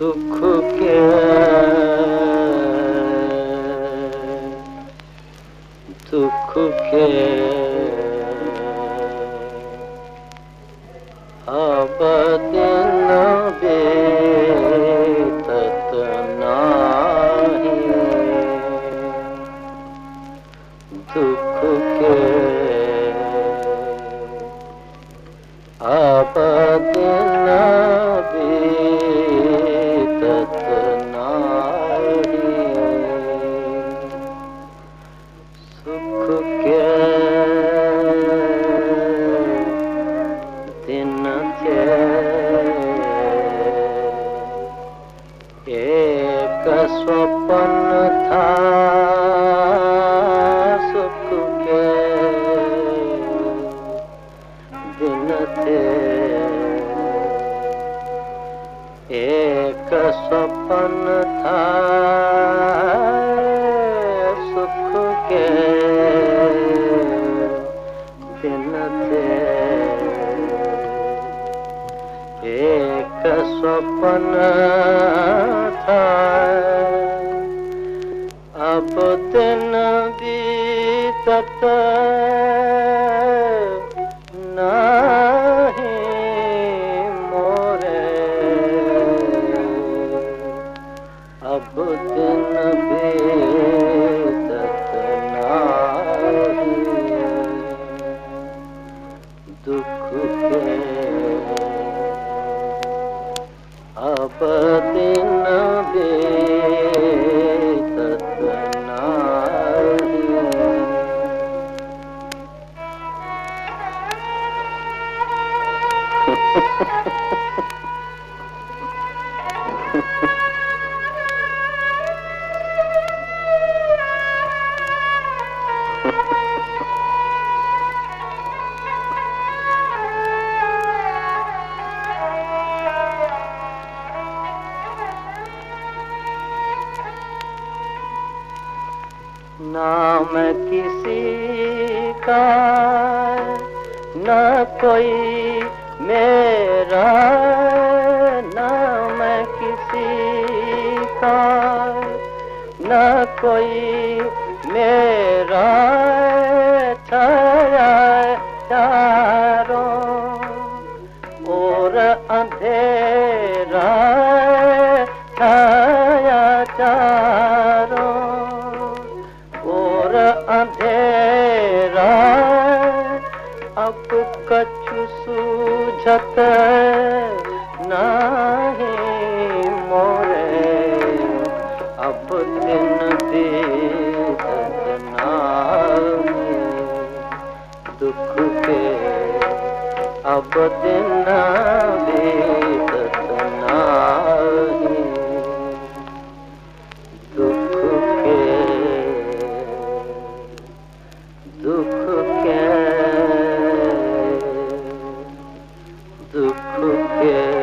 दुख के दुख के अब दिन बीतत दुख के एक स्वप्न था सुख के दिन थे एक स्वप्न था स्वप्न था अब दिन बीतत नहीं मोरे। अब दिन बीतत नाही। दुख के अब दिन बीतत नाम किसी का, न कोई मेरा, नाम किसी का, न कोई मेरा, छाया चारों और अंधेरा, छाया चारों कछु सूझत नहीं मोरे। अब दिन दुख के अब दिन नाही Yeah.